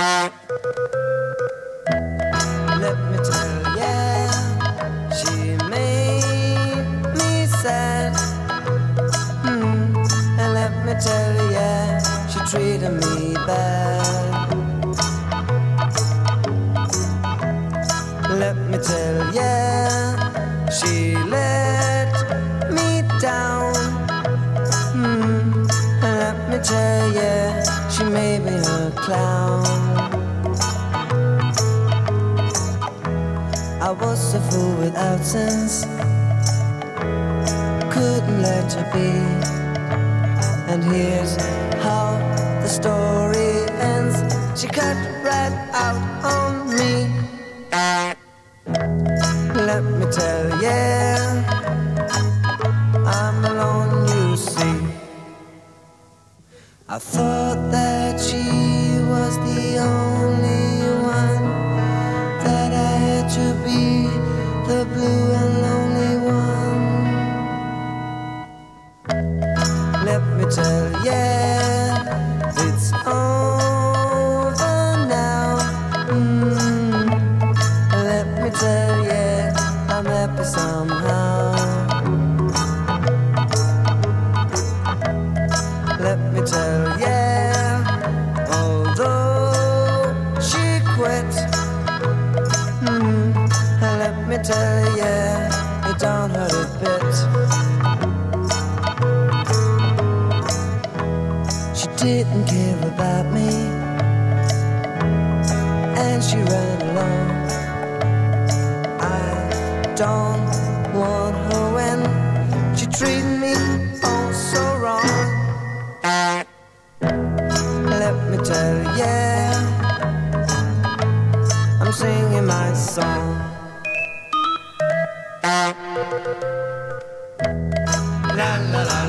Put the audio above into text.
Let me tell ya, she made tell ya, she made me a clown. I was a fool without sense. Couldn't let her be. And here's how the story I thought that she was the only one that I had to be the blue and lonely one. Let me tell ya, it's over tell ya, it don't hurt a bit. She didn't care about me, and she ran along. I don't want her when she treated me oh so wrong. Let me tell ya, I'm singing my song. ララら